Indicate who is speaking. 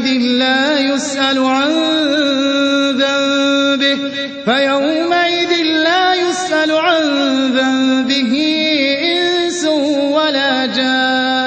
Speaker 1: يومئذ لا يسأل عن ذنبه فيومئذ لا يسأل عن ذنبه إنس ولا جان.